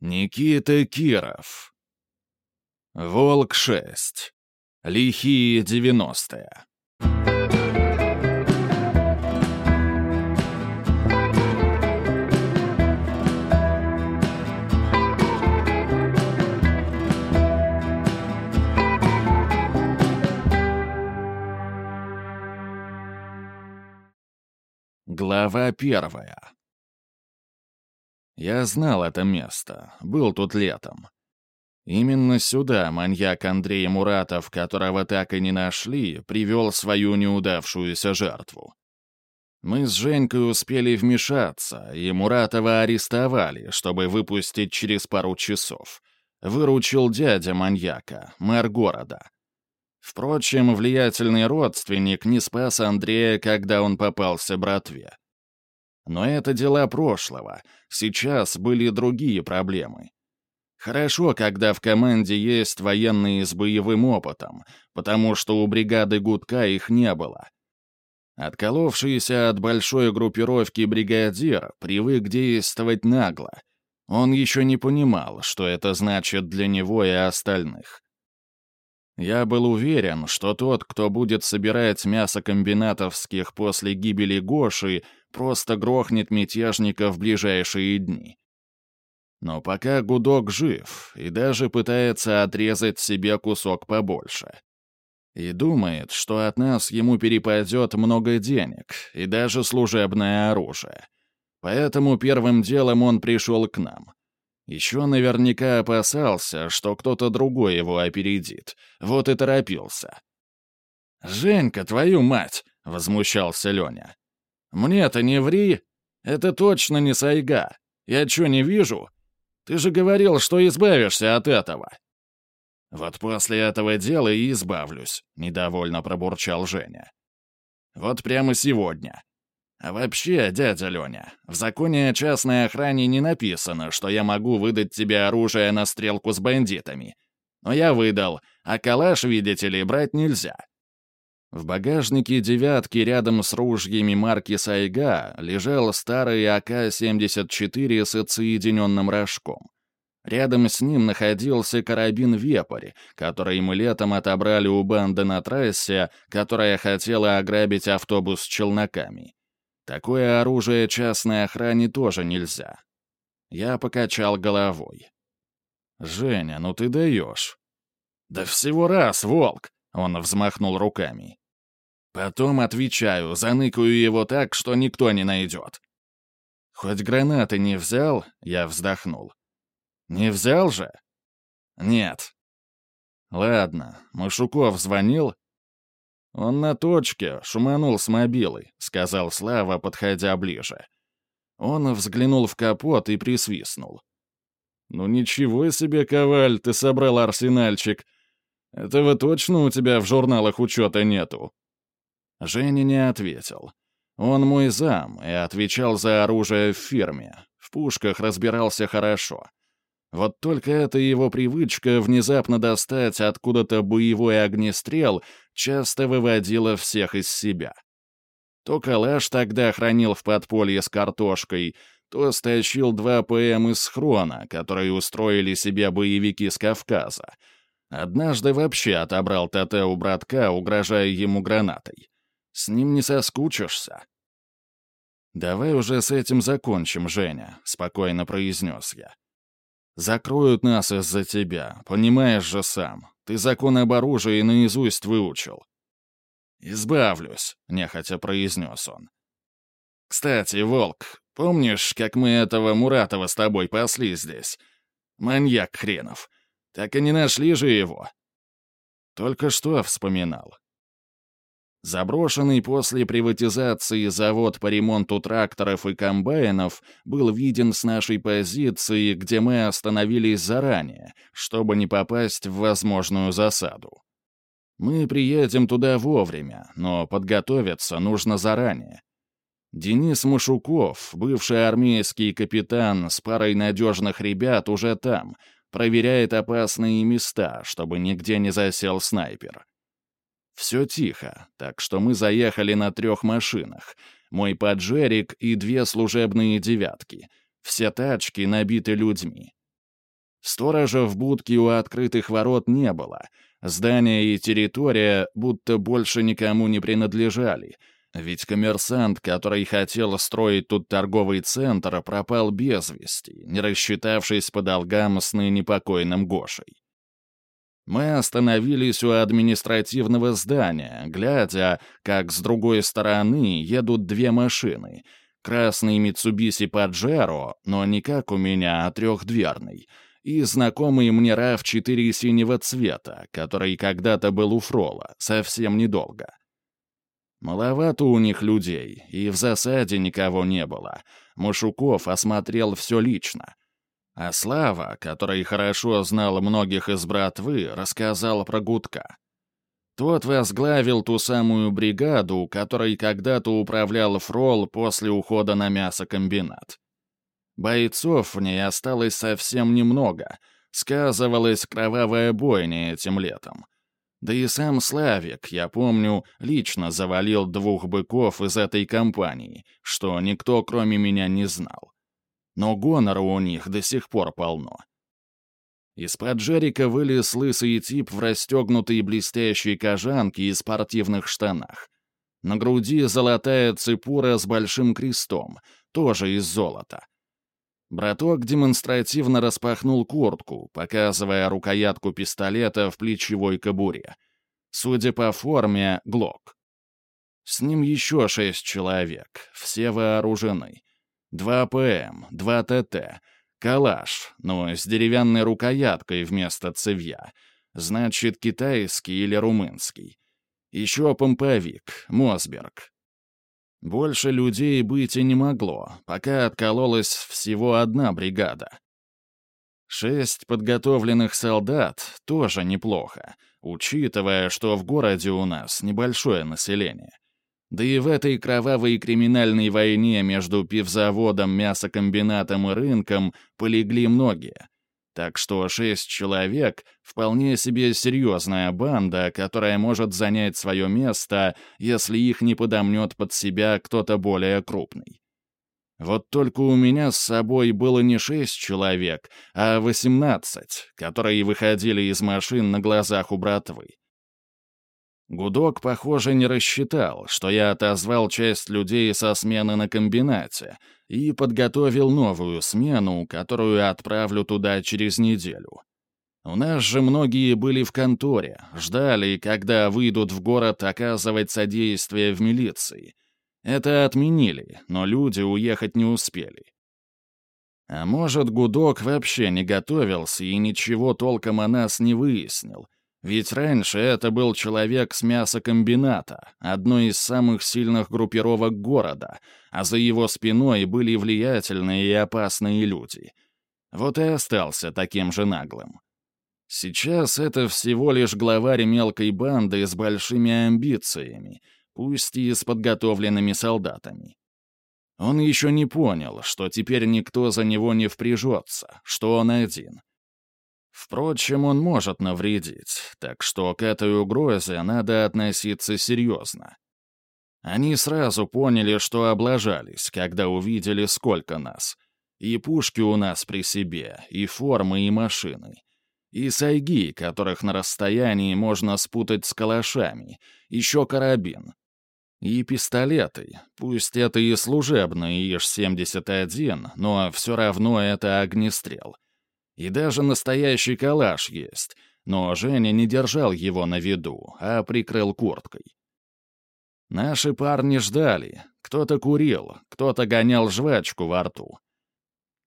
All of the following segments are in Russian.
Никита Киров. Волк-6. Лихие девяностые. Глава первая. Я знал это место, был тут летом. Именно сюда маньяк Андрей Муратов, которого так и не нашли, привел свою неудавшуюся жертву. Мы с Женькой успели вмешаться, и Муратова арестовали, чтобы выпустить через пару часов. Выручил дядя маньяка, мэр города. Впрочем, влиятельный родственник не спас Андрея, когда он попался братве. Но это дела прошлого. Сейчас были другие проблемы. Хорошо, когда в команде есть военные с боевым опытом, потому что у бригады Гудка их не было. Отколовшийся от большой группировки бригадир привык действовать нагло. Он еще не понимал, что это значит для него и остальных. Я был уверен, что тот, кто будет собирать мясо комбинатовских после гибели Гоши, просто грохнет мятежника в ближайшие дни. Но пока Гудок жив и даже пытается отрезать себе кусок побольше. И думает, что от нас ему перепадет много денег и даже служебное оружие. Поэтому первым делом он пришел к нам — еще наверняка опасался, что кто-то другой его опередит. Вот и торопился. «Женька, твою мать!» — возмущался Леня. «Мне-то не ври! Это точно не сайга! Я что, не вижу? Ты же говорил, что избавишься от этого!» «Вот после этого дела и избавлюсь», — недовольно пробурчал Женя. «Вот прямо сегодня. А вообще, дядя Леня, в законе о частной охране не написано, что я могу выдать тебе оружие на стрелку с бандитами. Но я выдал, а калаш, видите ли, брать нельзя. В багажнике «девятки» рядом с ружьями марки «Сайга» лежал старый АК-74 с отсоединенным рожком. Рядом с ним находился карабин «Вепрь», который мы летом отобрали у банды на трассе, которая хотела ограбить автобус с челноками. Такое оружие частной охране тоже нельзя. Я покачал головой. «Женя, ну ты даешь». «Да всего раз, волк!» — он взмахнул руками. «Потом отвечаю, заныкаю его так, что никто не найдет». «Хоть гранаты не взял?» — я вздохнул. «Не взял же?» «Нет». «Ладно, Машуков звонил?» «Он на точке, шуманул с мобилой», — сказал Слава, подходя ближе. Он взглянул в капот и присвистнул. «Ну ничего себе, Коваль, ты собрал арсенальчик. Этого точно у тебя в журналах учета нету?» Женя не ответил. Он мой зам и отвечал за оружие в фирме. В пушках разбирался хорошо. Вот только эта его привычка внезапно достать откуда-то боевой огнестрел часто выводила всех из себя. То калаш тогда хранил в подполье с картошкой, то стащил два ПМ из хрона, которые устроили себе боевики с Кавказа. Однажды вообще отобрал ТТ у братка, угрожая ему гранатой. С ним не соскучишься. «Давай уже с этим закончим, Женя», — спокойно произнес я. Закроют нас из-за тебя, понимаешь же сам. Ты закон об оружии наизусть выучил». «Избавлюсь», — нехотя произнес он. «Кстати, Волк, помнишь, как мы этого Муратова с тобой пасли здесь? Маньяк хренов. Так и не нашли же его». Только что вспоминал. Заброшенный после приватизации завод по ремонту тракторов и комбайнов был виден с нашей позиции, где мы остановились заранее, чтобы не попасть в возможную засаду. Мы приедем туда вовремя, но подготовиться нужно заранее. Денис Машуков, бывший армейский капитан с парой надежных ребят, уже там, проверяет опасные места, чтобы нигде не засел снайпер. Все тихо, так что мы заехали на трех машинах. Мой поджерик и две служебные девятки. Все тачки набиты людьми. Сторожа в будке у открытых ворот не было. Здание и территория будто больше никому не принадлежали. Ведь коммерсант, который хотел строить тут торговый центр, пропал без вести, не рассчитавшись по долгам с ныне покойным Гошей. Мы остановились у административного здания, глядя, как с другой стороны едут две машины. Красный Mitsubishi Pajero, но не как у меня, а трехдверный — и знакомый мне RAV-4 синего цвета, который когда-то был у Фрола, совсем недолго. Маловато у них людей, и в засаде никого не было. Машуков осмотрел все лично. А Слава, который хорошо знал многих из братвы, рассказал про Гудка. Тот возглавил ту самую бригаду, которой когда-то управлял Фрол после ухода на мясокомбинат. Бойцов в ней осталось совсем немного. Сказывалась кровавая бойня этим летом. Да и сам Славик, я помню, лично завалил двух быков из этой компании, что никто кроме меня не знал. Но гонора у них до сих пор полно. Из-под Джерика вылез лысый тип в расстегнутой блестящей кожанке и спортивных штанах. На груди золотая цепура с большим крестом, тоже из золота. Браток демонстративно распахнул куртку, показывая рукоятку пистолета в плечевой кобуре. Судя по форме, глок. С ним еще шесть человек, все вооружены. Два ПМ, два ТТ, калаш, но с деревянной рукояткой вместо цевья. Значит, китайский или румынский. Еще помповик, Мосберг, больше людей быть и не могло, пока откололась всего одна бригада. Шесть подготовленных солдат тоже неплохо, учитывая, что в городе у нас небольшое население. Да и в этой кровавой криминальной войне между пивзаводом, мясокомбинатом и рынком полегли многие. Так что шесть человек — вполне себе серьезная банда, которая может занять свое место, если их не подомнет под себя кто-то более крупный. Вот только у меня с собой было не шесть человек, а восемнадцать, которые выходили из машин на глазах у братвы. Гудок, похоже, не рассчитал, что я отозвал часть людей со смены на комбинате и подготовил новую смену, которую отправлю туда через неделю. У нас же многие были в конторе, ждали, когда выйдут в город оказывать содействие в милиции. Это отменили, но люди уехать не успели. А может, Гудок вообще не готовился и ничего толком о нас не выяснил — ведь раньше это был человек с мясокомбината, одной из самых сильных группировок города, а за его спиной были влиятельные и опасные люди. Вот и остался таким же наглым. Сейчас это всего лишь главарь мелкой банды с большими амбициями, пусть и с подготовленными солдатами. Он еще не понял, что теперь никто за него не впряжется, что он один. Впрочем, он может навредить, так что к этой угрозе надо относиться серьезно. Они сразу поняли, что облажались, когда увидели, сколько нас. И пушки у нас при себе, и формы, и машины. И сайги, которых на расстоянии можно спутать с калашами, еще карабин. И пистолеты, пусть это и служебный ИЖ-71, но все равно это огнестрел — и даже настоящий калаш есть, но Женя не держал его на виду, а прикрыл курткой. Наши парни ждали. Кто-то курил, кто-то гонял жвачку во рту.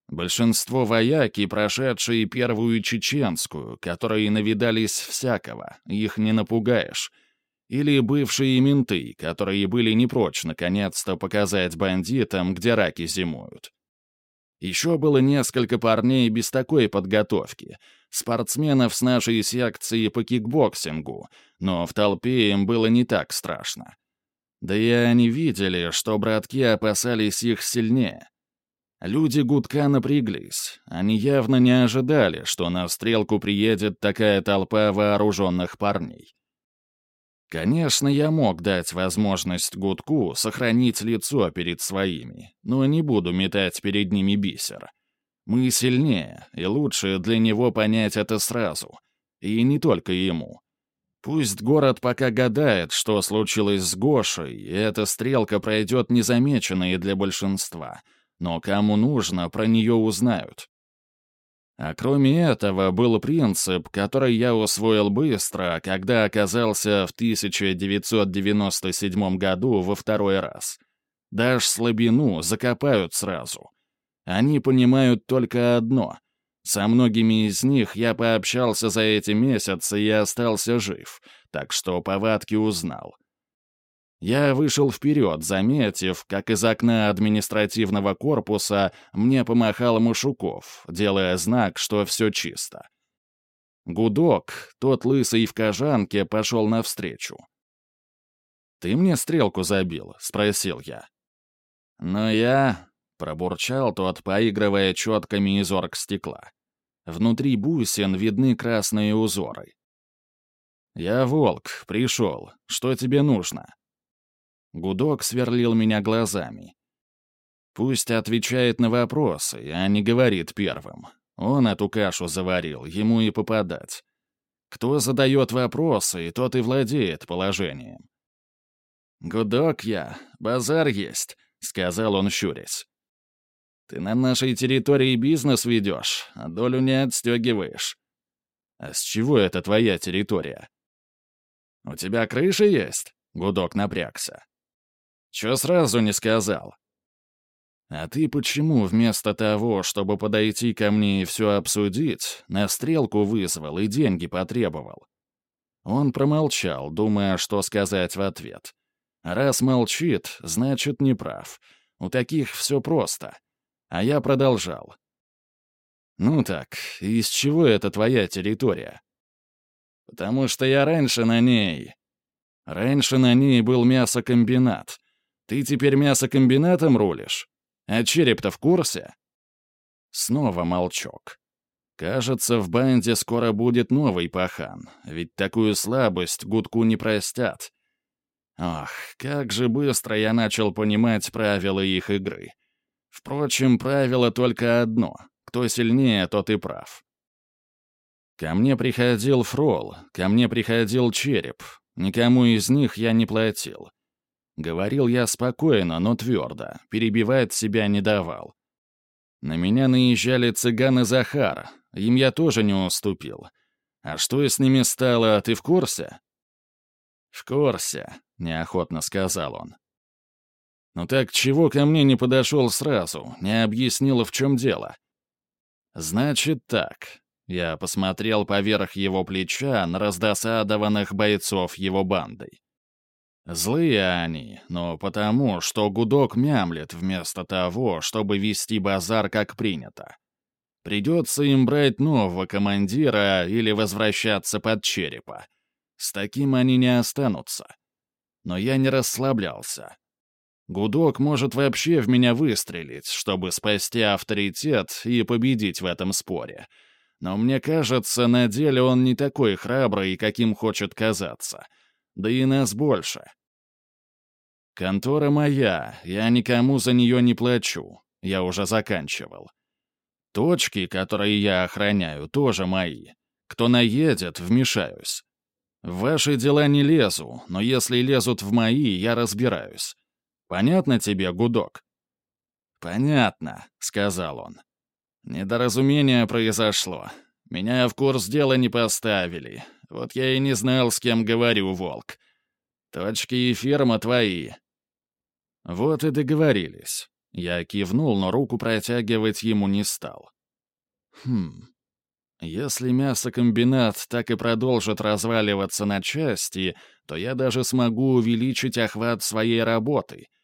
Большинство вояки, прошедшие первую чеченскую, которые навидались всякого, их не напугаешь. Или бывшие менты, которые были не прочь наконец-то показать бандитам, где раки зимуют. Еще было несколько парней без такой подготовки, спортсменов с нашей секции по кикбоксингу, но в толпе им было не так страшно. Да и они видели, что братки опасались их сильнее. Люди гудка напряглись. Они явно не ожидали, что на стрелку приедет такая толпа вооруженных парней. Конечно, я мог дать возможность Гудку сохранить лицо перед своими, но не буду метать перед ними бисер. Мы сильнее, и лучше для него понять это сразу. И не только ему. Пусть город пока гадает, что случилось с Гошей, и эта стрелка пройдет незамеченной для большинства. Но кому нужно, про нее узнают. А кроме этого, был принцип, который я усвоил быстро, когда оказался в 1997 году во второй раз. Дашь слабину, закопают сразу. Они понимают только одно — со многими из них я пообщался за эти месяцы и остался жив, так что повадки узнал. Я вышел вперед, заметив, как из окна административного корпуса мне помахал Машуков, делая знак, что все чисто. Гудок, тот лысый в кожанке, пошел навстречу. «Ты мне стрелку забил?» — спросил я. «Но я Пробурчал тот, поигрывая четками из оргстекла. Внутри бусин видны красные узоры. «Я волк, пришел. Что тебе нужно?» Гудок сверлил меня глазами. Пусть отвечает на вопросы, а не говорит первым. Он эту кашу заварил, ему и попадать. Кто задает вопросы, тот и владеет положением. «Гудок я, базар есть», — сказал он, щурясь. Ты на нашей территории бизнес ведешь, а долю не отстегиваешь. А с чего это твоя территория? У тебя крыша есть? Гудок напрягся. Чё сразу не сказал? А ты почему вместо того, чтобы подойти ко мне и все обсудить, на стрелку вызвал и деньги потребовал? Он промолчал, думая, что сказать в ответ. Раз молчит, значит, не прав. У таких все просто — а я продолжал. «Ну так, из чего это твоя территория?» «Потому что я раньше на ней...» «Раньше на ней был мясокомбинат. Ты теперь мясокомбинатом рулишь? А череп-то в курсе?» Снова молчок. Кажется, в банде скоро будет новый пахан, ведь такую слабость гудку не простят. Ох, как же быстро я начал понимать правила их игры. Впрочем, правило только одно — кто сильнее, тот и прав. Ко мне приходил Фрол, ко мне приходил Череп. Никому из них я не платил. Говорил я спокойно, но твердо, перебивать себя не давал. На меня наезжали цыганы Захара, им я тоже не уступил. А что с ними стало, ты в курсе? «В курсе», — неохотно сказал он. «Ну так чего ко мне не подошел сразу, не объяснил, в чем дело?» «Значит так». Я посмотрел поверх его плеча на раздосадованных бойцов его бандой. Злые они, но потому, что гудок мямлет вместо того, чтобы вести базар как принято. Придется им брать нового командира или возвращаться под черепа. С таким они не останутся. Но я не расслаблялся. Гудок может вообще в меня выстрелить, чтобы спасти авторитет и победить в этом споре. Но мне кажется, на деле он не такой храбрый, каким хочет казаться. Да и нас больше. Контора моя, я никому за нее не плачу. Я уже заканчивал. Точки, которые я охраняю, тоже мои. Кто наедет, вмешаюсь. В ваши дела не лезу, но если лезут в мои, я разбираюсь. Понятно тебе, гудок?» «Понятно», — сказал он. «Недоразумение произошло. Меня в курс дела не поставили. Вот я и не знал, с кем говорю, волк. Точки и фирма твои». Вот и договорились. Я кивнул, но руку протягивать ему не стал. Хм. Если мясокомбинат так и продолжит разваливаться на части, то я даже смогу увеличить охват своей работы —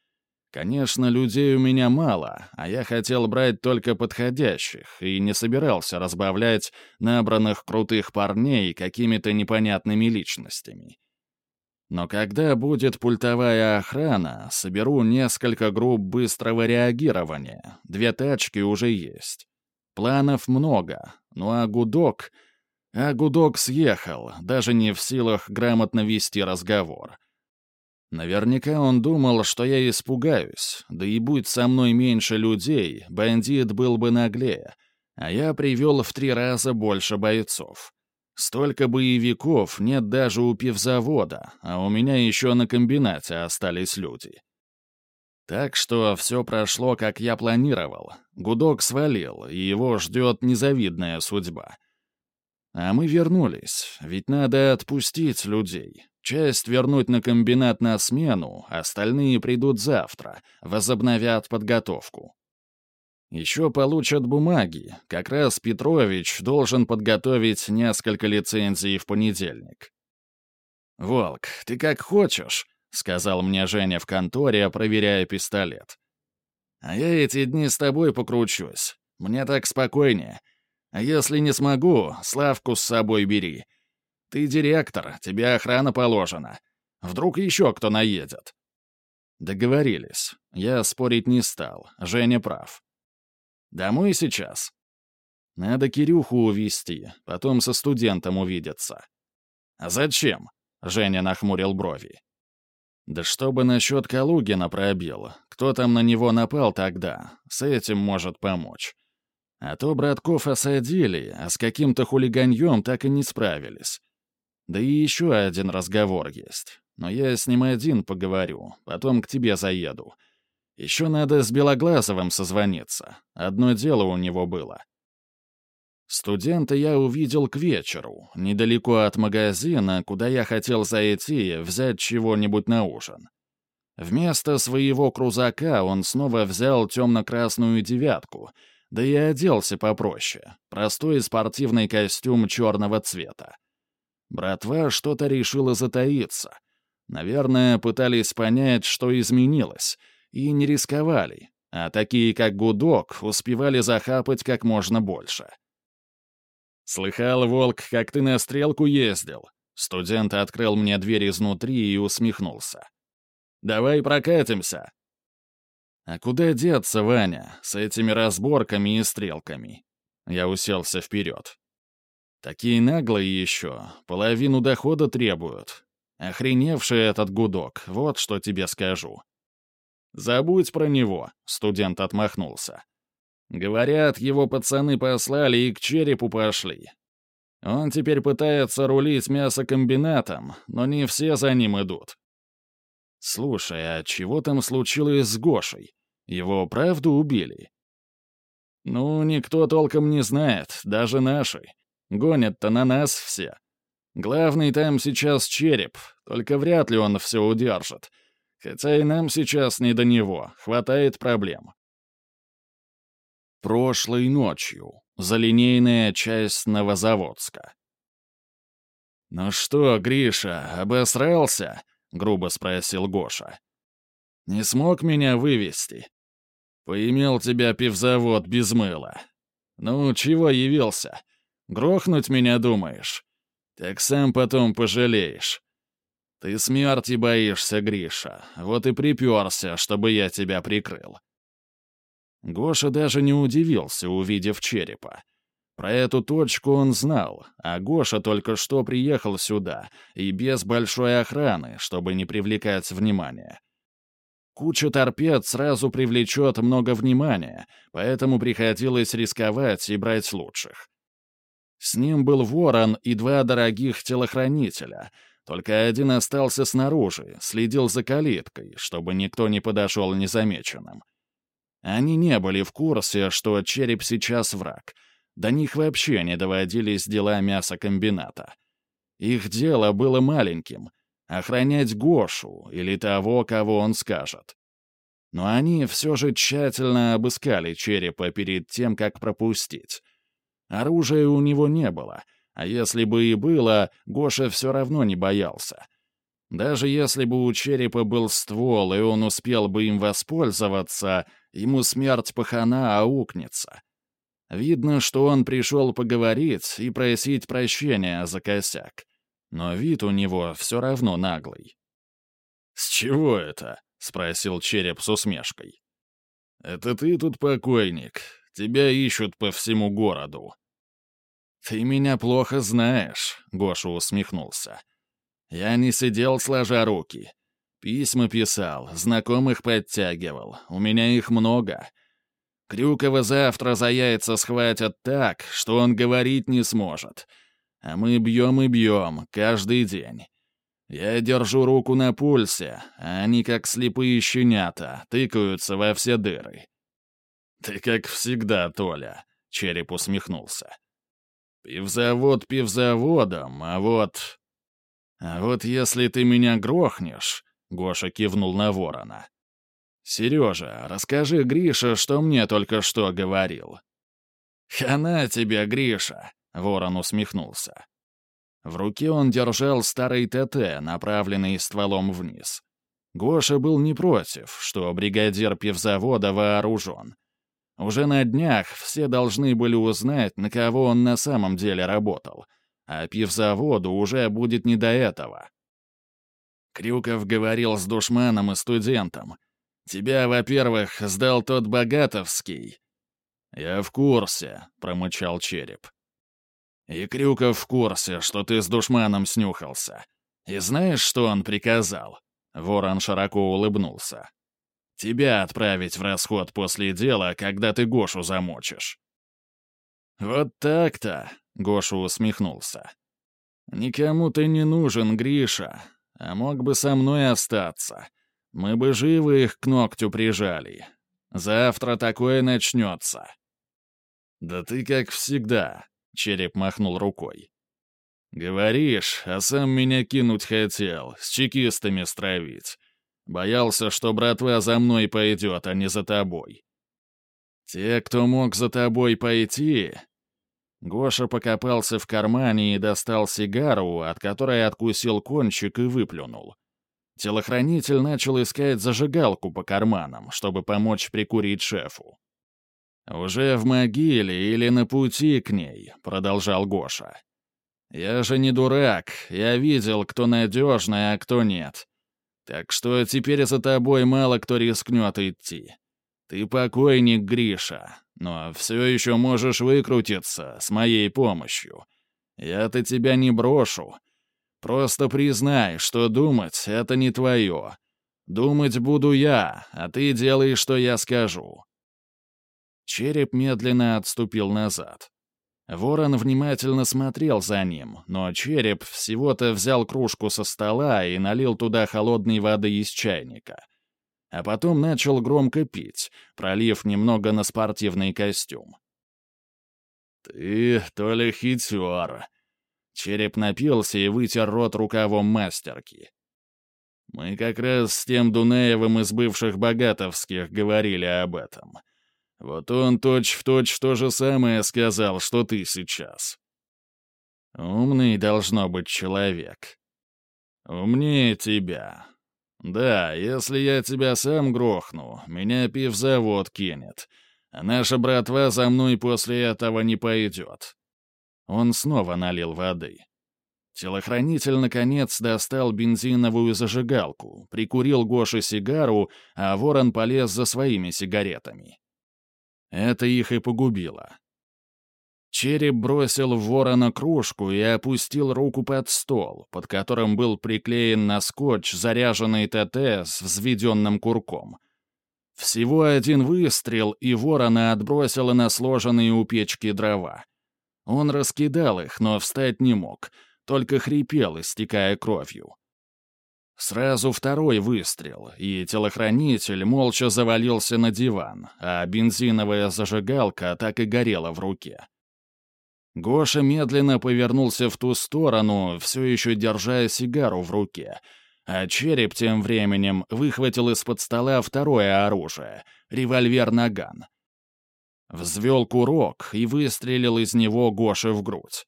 Конечно, людей у меня мало, а я хотел брать только подходящих и не собирался разбавлять набранных крутых парней какими-то непонятными личностями. Но когда будет пультовая охрана, соберу несколько групп быстрого реагирования, две тачки уже есть. Планов много, ну а гудок... А гудок съехал, даже не в силах грамотно вести разговор — Наверняка он думал, что я испугаюсь, да и будь со мной меньше людей, бандит был бы наглее. А я привел в три раза больше бойцов. Столько боевиков нет даже у пивзавода, а у меня еще на комбинате остались люди. Так что все прошло, как я планировал. Гудок свалил, и его ждет незавидная судьба. А мы вернулись, ведь надо отпустить людей. Часть вернуть на комбинат на смену, остальные придут завтра, возобновят подготовку. Еще получат бумаги. Как раз Петрович должен подготовить несколько лицензий в понедельник. «Волк, ты как хочешь», — сказал мне Женя в конторе, проверяя пистолет. «А я эти дни с тобой покручусь. Мне так спокойнее. А если не смогу, Славку с собой бери. Ты директор, тебе охрана положена. Вдруг еще кто наедет». Договорились. Я спорить не стал. Женя прав. Домой сейчас. Надо Кирюху увести, потом со студентом увидеться. А зачем? Женя нахмурил брови. Да чтобы насчет Калугина пробил. Кто там на него напал тогда? С этим может помочь. А то братков осадили, а с каким-то хулиганьем так и не справились. Да и еще один разговор есть. Но я с ним один поговорю, потом к тебе заеду. Еще надо с Белоглазовым созвониться. Одно дело у него было. Студента я увидел к вечеру, недалеко от магазина, куда я хотел зайти взять чего-нибудь на ужин. Вместо своего крузака он снова взял темно-красную девятку, да и оделся попроще. Простой спортивный костюм черного цвета. Братва что-то решила затаиться. Наверное, пытались понять, что изменилось — и не рисковали, а такие, как Гудок, успевали захапать как можно больше. «Слыхал, Волк, как ты на стрелку ездил?» Студент открыл мне дверь изнутри и усмехнулся. «Давай прокатимся». «А куда деться, Ваня, с этими разборками и стрелками?» Я уселся вперед. «Такие наглые еще, половину дохода требуют. Охреневший этот гудок, вот что тебе скажу. «Забудь про него», — студент отмахнулся. «Говорят, его пацаны послали и к черепу пошли. Он теперь пытается рулить мясокомбинатом, но не все за ним идут». «Слушай, а чего там случилось с Гошей? Его правду убили?» «Ну, никто толком не знает, даже наши. Гонят-то на нас все. Главный там сейчас череп, только вряд ли он все удержит. Хотя и нам сейчас не до него, хватает проблем. Прошлой ночью. Залинейная часть Новозаводска. «Ну что, Гриша, обосрался?» — грубо спросил Гоша. «Не смог меня вывести? Поимел тебя пивзавод без мыла. Ну, чего явился? Грохнуть меня думаешь? Так сам потом пожалеешь. «Ты смерти боишься, Гриша. Вот и приперся, чтобы я тебя прикрыл». Гоша даже не удивился, увидев черепа. Про эту точку он знал, а Гоша только что приехал сюда, и без большой охраны, чтобы не привлекать внимания. Куча торпед сразу привлечет много внимания, поэтому приходилось рисковать и брать лучших. С ним был ворон и два дорогих телохранителя — только один остался снаружи, следил за калиткой, чтобы никто не подошел незамеченным. Они не были в курсе, что череп сейчас враг. До них вообще не доводились дела мясокомбината. Их дело было маленьким — охранять Гошу или того, кого он скажет. Но они все же тщательно обыскали черепа перед тем, как пропустить. Оружия у него не было — а если бы и было, Гоша все равно не боялся. Даже если бы у черепа был ствол, и он успел бы им воспользоваться, ему смерть пахана аукнется. Видно, что он пришел поговорить и просить прощения за косяк. Но вид у него все равно наглый. «С чего это?» — спросил череп с усмешкой. «Это ты тут покойник. Тебя ищут по всему городу. «Ты меня плохо знаешь», — Гоша усмехнулся. «Я не сидел сложа руки. Письма писал, знакомых подтягивал. У меня их много. Крюкова завтра за яйца схватят так, что он говорить не сможет. А мы бьем и бьем, каждый день. Я держу руку на пульсе, а они, как слепые щенята, тыкаются во все дыры. «Ты как всегда, Толя», — череп усмехнулся. «Пивзавод пивзаводом, а вот...» «А вот если ты меня грохнешь...» — Гоша кивнул на ворона. «Сережа, расскажи Грише, что мне только что говорил». «Хана тебе, Гриша!» — ворон усмехнулся. В руке он держал старый ТТ, направленный стволом вниз. Гоша был не против, что бригадир пивзавода вооружен. Уже на днях все должны были узнать, на кого он на самом деле работал, а пивзаводу уже будет не до этого. Крюков говорил с душманом и студентом, Тебя, во-первых, сдал тот Богатовский». «Я в курсе», — промычал череп. «И Крюков в курсе, что ты с душманом снюхался. И знаешь, что он приказал?» Ворон широко улыбнулся. «Тебя отправить в расход после дела, когда ты Гошу замочишь». «Вот так-то», — Гоша усмехнулся. «Никому ты не нужен, Гриша, а мог бы со мной остаться. Мы бы живы их к ногтю прижали. Завтра такое начнется». «Да ты как всегда», — череп махнул рукой. «Говоришь, а сам меня кинуть хотел, с чекистами стравить. Боялся, что братва за мной пойдет, а не за тобой». «Те, кто мог за тобой пойти...» Гоша покопался в кармане и достал сигару, от которой откусил кончик и выплюнул. Телохранитель начал искать зажигалку по карманам, чтобы помочь прикурить шефу. «Уже в могиле или на пути к ней», — продолжал Гоша. «Я же не дурак, я видел, кто надежный, а кто нет. Так что теперь за тобой мало кто рискнет идти. Ты покойник, Гриша, но все еще можешь выкрутиться с моей помощью. Я-то тебя не брошу, Просто признай, что думать — это не твое. Думать буду я, а ты делай, что я скажу». Череп медленно отступил назад. Ворон внимательно смотрел за ним, но череп всего-то взял кружку со стола и налил туда холодной воды из чайника. А потом начал громко пить, пролив немного на спортивный костюм. «Ты то ли хитер, Череп напился и вытер рот рукавом мастерки. Мы как раз с тем Дунаевым из бывших богатовских говорили об этом. Вот он точь-в-точь точь то же самое сказал, что ты сейчас. Умный должно быть человек. Умнее тебя. Да, если я тебя сам грохну, меня пивзавод кинет, а наша братва за мной после этого не пойдет. Он снова налил воды. Телохранитель, наконец, достал бензиновую зажигалку, прикурил Гоше сигару, а ворон полез за своими сигаретами. Это их и погубило. Череп бросил в ворона кружку и опустил руку под стол, под которым был приклеен на скотч заряженный ТТ с взведенным курком. Всего один выстрел, и ворона отбросило на сложенные у печки дрова. Он раскидал их, но встать не мог, только хрипел, истекая кровью. Сразу второй выстрел, и телохранитель молча завалился на диван, а бензиновая зажигалка так и горела в руке. Гоша медленно повернулся в ту сторону, все еще держа сигару в руке, а череп тем временем выхватил из-под стола второе оружие — револьвер-наган — Взвел курок и выстрелил из него Гоше в грудь.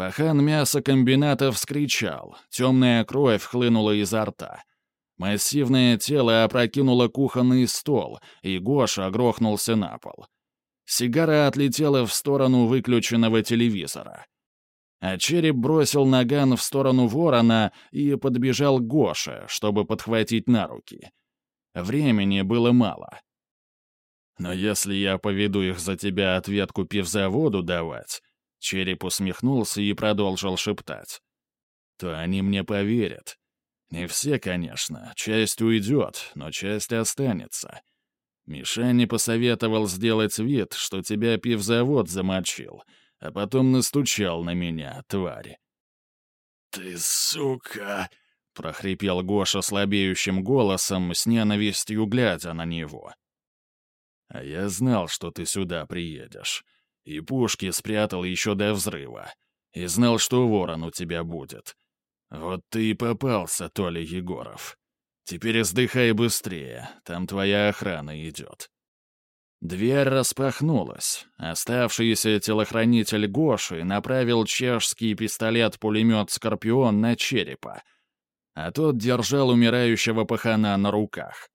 Пахан мясокомбината вскричал, темная кровь хлынула изо рта. Массивное тело опрокинуло кухонный стол, и Гоша грохнулся на пол. Сигара отлетела в сторону выключенного телевизора. А череп бросил наган в сторону ворона и подбежал к Гоше, чтобы подхватить на руки. Времени было мало. Но если я поведу их за тебя ответку пивзаводу давать, череп усмехнулся и продолжил шептать, то они мне поверят. Не все, конечно, часть уйдет, но часть останется. Мишаня посоветовал сделать вид, что тебя пивзавод замочил, а потом настучал на меня, тварь. «Ты сука!» — прохрипел Гоша слабеющим голосом, с ненавистью глядя на него. «А я знал, что ты сюда приедешь. И пушки спрятал еще до взрыва. И знал, что ворон у тебя будет. Вот ты и попался, Толя Егоров. Теперь издыхай быстрее, там твоя охрана идет». Дверь распахнулась. Оставшийся телохранитель Гоши направил чешский пистолет-пулемет «Скорпион» на черепа, а тот держал умирающего пахана на руках.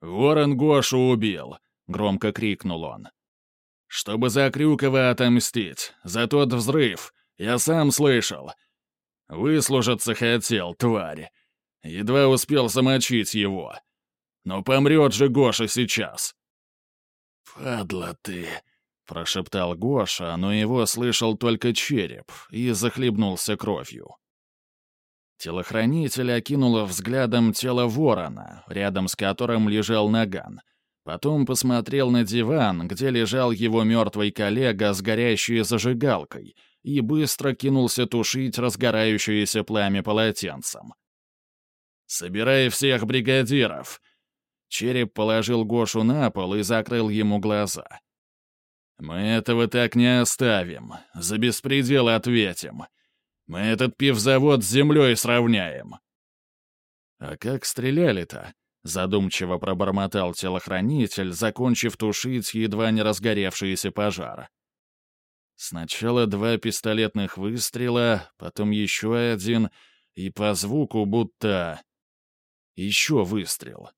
«Ворон Гошу убил!» — громко крикнул он. «Чтобы за Крюкова отомстить, за тот взрыв, я сам слышал. Выслужиться хотел, тварь. Едва успел замочить его. Но помрет же Гоша сейчас!» «Падла ты!» — прошептал Гоша, но его слышал только череп и захлебнулся кровью. Телохранитель окинул взглядом тело ворона, рядом с которым лежал наган. Потом посмотрел на диван, где лежал его мертвый коллега с горящей зажигалкой, и быстро кинулся тушить разгорающееся пламя полотенцем. «Собирай всех бригадиров!» Череп положил Гошу на пол и закрыл ему глаза. «Мы этого так не оставим. За беспредел ответим. Мы этот пивзавод с землей сравняем». «А как стреляли-то?» — задумчиво пробормотал телохранитель, закончив тушить едва не разгоревшийся пожар. Сначала два пистолетных выстрела, потом еще один, и по звуку будто... Еще выстрел.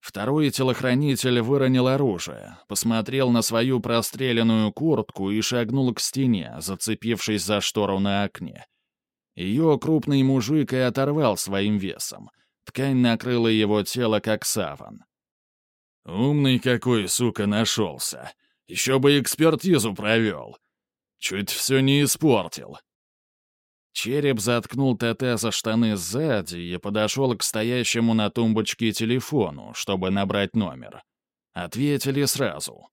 Второй телохранитель выронил оружие, посмотрел на свою простреленную куртку и шагнул к стене, зацепившись за штору на окне. Ее крупный мужик и оторвал своим весом. Ткань накрыла его тело, как саван. «Умный какой, сука, нашелся. Еще бы экспертизу провел. Чуть все не испортил». Череп заткнул ТТ за штаны сзади и подошел к стоящему на тумбочке телефону, чтобы набрать номер. Ответили сразу.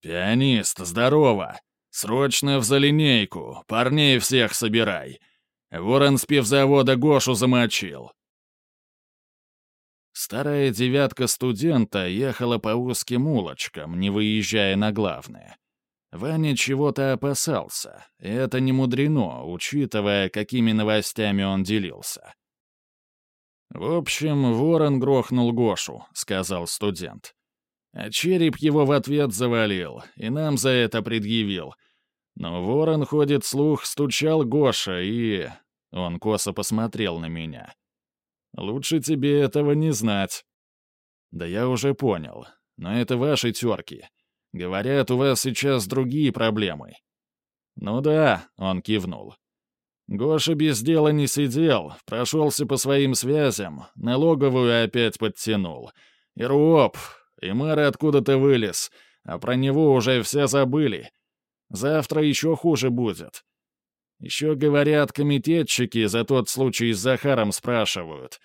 «Пианист, здорово! Срочно в залинейку, парней всех собирай. Ворон с пивзавода Гошу замочил». Старая девятка студента ехала по узким улочкам, не выезжая на главное. Ваня чего-то опасался, и это не мудрено, учитывая, какими новостями он делился. «В общем, ворон грохнул Гошу», — сказал студент. А череп его в ответ завалил, и нам за это предъявил. Но ворон, ходит слух, стучал Гоша, и... Он косо посмотрел на меня. «Лучше тебе этого не знать». «Да я уже понял. Но это ваши терки. Говорят, у вас сейчас другие проблемы». «Ну да», — он кивнул. Гоша без дела не сидел, прошелся по своим связям, налоговую опять подтянул. И РУОП, и мэр откуда-то вылез, а про него уже все забыли. Завтра еще хуже будет. Еще, говорят, комитетчики за тот случай с Захаром спрашивают.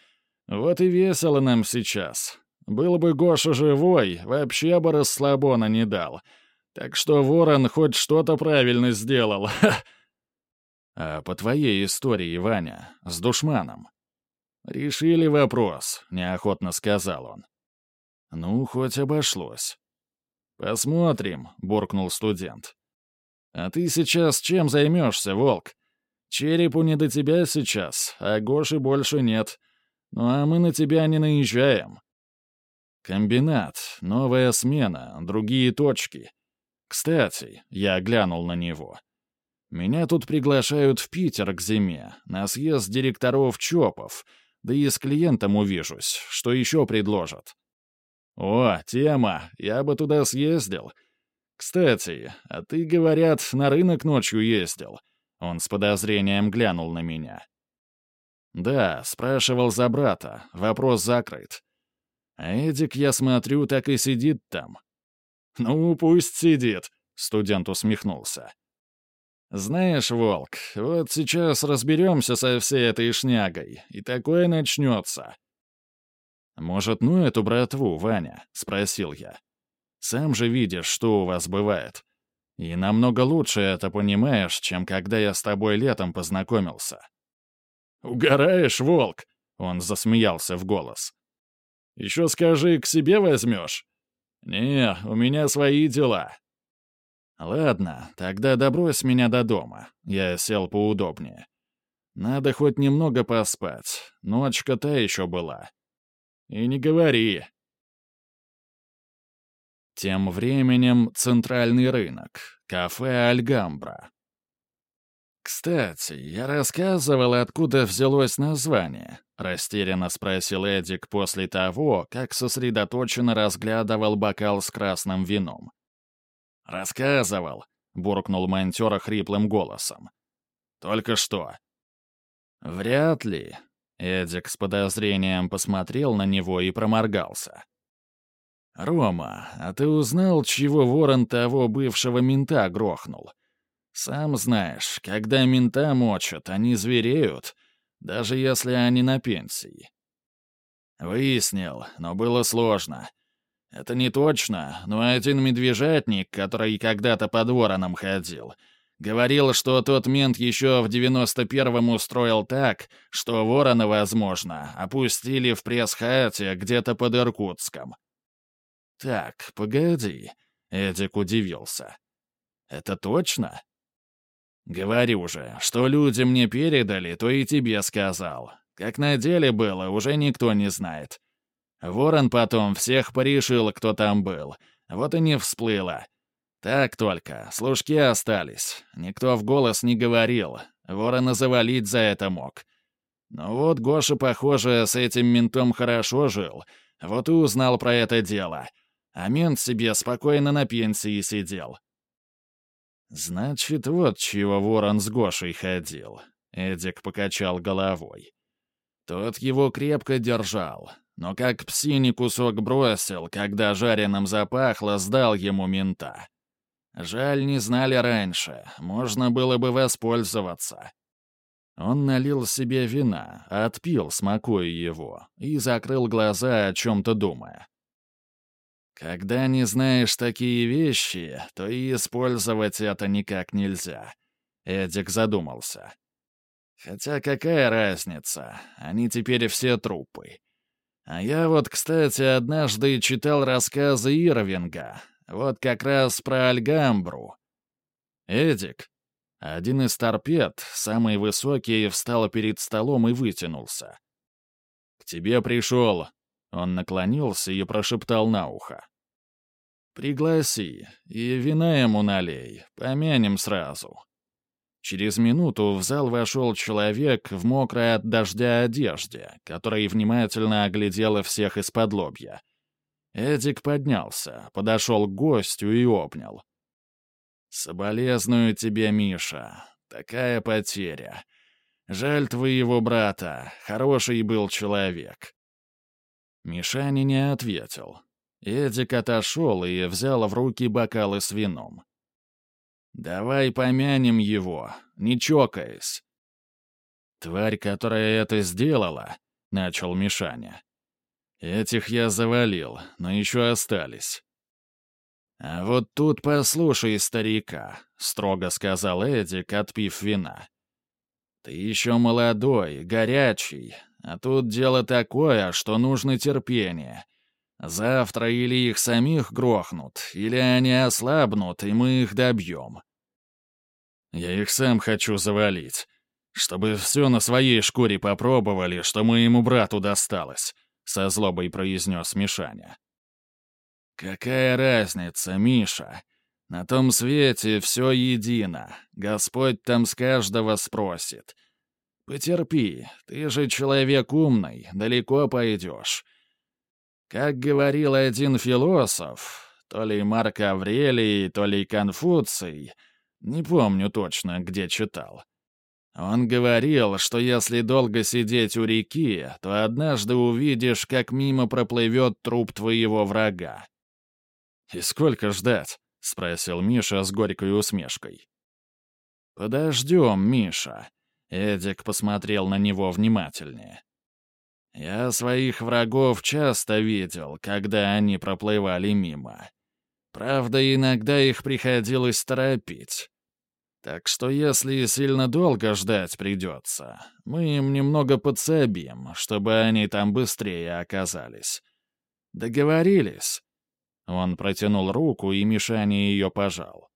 Вот и весело нам сейчас. Был бы Гоша живой, вообще бы расслабона не дал. Так что Ворон хоть что-то правильно сделал. А по твоей истории, Ваня, с душманом? Решили вопрос, неохотно сказал он. Ну, хоть обошлось. Посмотрим, буркнул студент. А ты сейчас чем займешься, Волк? Черепу не до тебя сейчас, а Гоши больше нет. Ну а мы на тебя не наезжаем. Комбинат, новая смена, другие точки. Кстати, я глянул на него. Меня тут приглашают в Питер к зиме, на съезд директоров ЧОПов, да и с клиентом увижусь, что еще предложат. О, тема, я бы туда съездил. Кстати, а ты, говорят, на рынок ночью ездил. Он с подозрением глянул на меня. Да, спрашивал за брата, вопрос закрыт. А Эдик, я смотрю, так и сидит там. Ну, пусть сидит, студент усмехнулся. Знаешь, Волк, вот сейчас разберемся со всей этой шнягой, и такое начнется. «Может, ну эту братву, Ваня?» — спросил я. «Сам же видишь, что у вас бывает. И намного лучше это понимаешь, чем когда я с тобой летом познакомился». «Угораешь, волк?» — он засмеялся в голос. «Еще скажи, к себе возьмешь?» «Не, у меня свои дела». «Ладно, тогда добрось меня до дома». Я сел поудобнее. «Надо хоть немного поспать. Ночка та еще была». «И не говори», тем временем центральный рынок, кафе «Альгамбра». «Кстати, я рассказывал, откуда взялось название», — растерянно спросил Эдик после того, как сосредоточенно разглядывал бокал с красным вином. «Рассказывал», — буркнул монтера хриплым голосом. «Только что». «Вряд ли». Эдик с подозрением посмотрел на него и проморгался. «Рома, а ты узнал, чего ворон того бывшего мента грохнул? Сам знаешь, когда мента мочат, они звереют, даже если они на пенсии». «Выяснил, но было сложно. Это не точно, но один медвежатник, который когда-то под вороном ходил, говорил, что тот мент еще в девяносто первом устроил так, что ворона, возможно, опустили в пресс-хате где-то под Иркутском». «Так, погоди», — Эдик удивился. «Это точно?» «Говорю же, что люди мне передали, то и тебе сказал. Как на деле было, уже никто не знает. Ворон потом всех порешил, кто там был. Вот и не всплыло. Так только, служки остались. Никто в голос не говорил. Ворона завалить за это мог. Но вот Гоша, похоже, с этим ментом хорошо жил. Вот и узнал про это дело а мент себе спокойно на пенсии сидел. «Значит, вот чего ворон с Гошей ходил», — Эдик покачал головой. Тот его крепко держал, но как псине кусок бросил, когда жареным запахло, сдал ему мента. Жаль, не знали раньше, можно было бы воспользоваться. Он налил себе вина, отпил, смакуя его, и закрыл глаза, о чем-то думая. Когда не знаешь такие вещи, то и использовать это никак нельзя. Эдик задумался. Хотя какая разница, они теперь все трупы. А я вот, кстати, однажды читал рассказы Ирвинга, вот как раз про Альгамбру. Эдик, один из торпед, самый высокий, встал перед столом и вытянулся. «К тебе пришел», он наклонился и прошептал на ухо. «Пригласи, и вина ему налей, помянем сразу». Через минуту в зал вошел человек в мокрой от дождя одежде, который внимательно оглядел всех из-под лобья. Эдик поднялся, подошел к гостю и обнял. «Соболезную тебе, Миша. Такая потеря. Жаль твоего брата. Хороший был человек. Мишаня не ответил. Эдик отошел и взял в руки бокалы с вином. «Давай помянем его, не чокаясь». «Тварь, которая это сделала», — начал Мишаня. «Этих я завалил, но еще остались». «А вот тут послушай старика», — строго сказал Эдик, отпив вина. «Ты еще молодой, горячий, а тут дело такое, что нужно терпение. Завтра или их самих грохнут, или они ослабнут, и мы их добьем. Я их сам хочу завалить, чтобы все на своей шкуре попробовали, что моему брату досталось», — со злобой произнес Мишаня. «Какая разница, Миша? На том свете все едино. Господь там с каждого спросит. Потерпи, ты же человек умный, далеко пойдешь. Как говорил один философ, то ли Марк Аврелий, то ли Конфуций, не помню точно, где читал. Он говорил, что если долго сидеть у реки, то однажды увидишь, как мимо проплывет труп твоего врага. «И сколько ждать?» — спросил Миша с горькой усмешкой. «Подождем, Миша», Эдик посмотрел на него внимательнее. Я своих врагов часто видел, когда они проплывали мимо. Правда, иногда их приходилось торопить. Так что если сильно долго ждать придется, мы им немного подсобим, чтобы они там быстрее оказались. Договорились?» Он протянул руку, и Мишаня ее пожал.